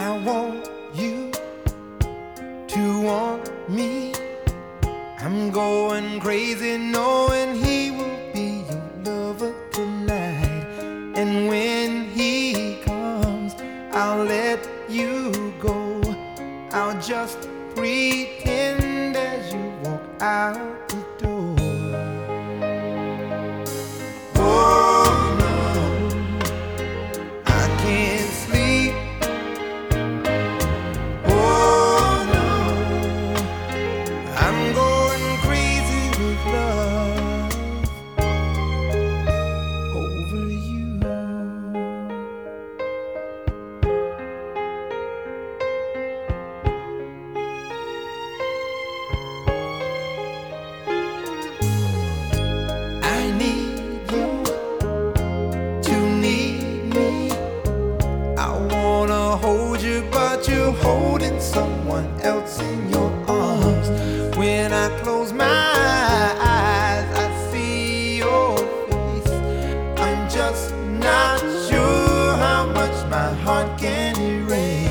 I want you to want me. I'm going crazy knowing he will be your lover tonight. And when he comes, I'll let you go. I'll just pretend as you walk out. You're holding someone else in your arms. When I close my eyes, I see your face. I'm just not sure how much my heart can erase.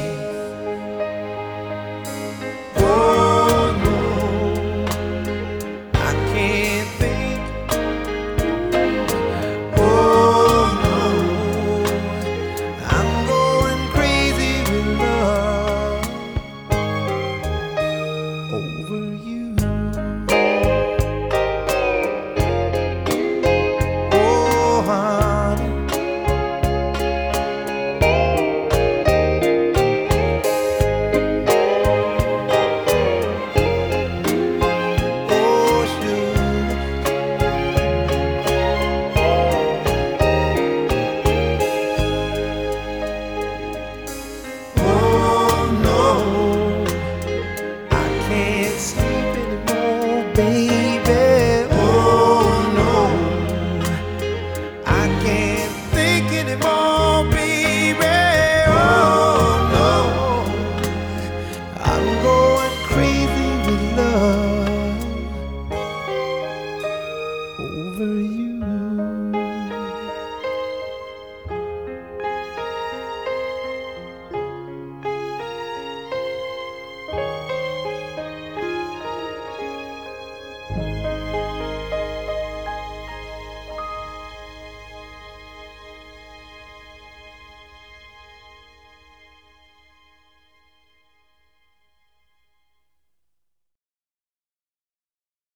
baby. Oh no, I can't think anymore, baby. Oh no, I'm going crazy with love over you.